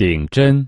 顶针。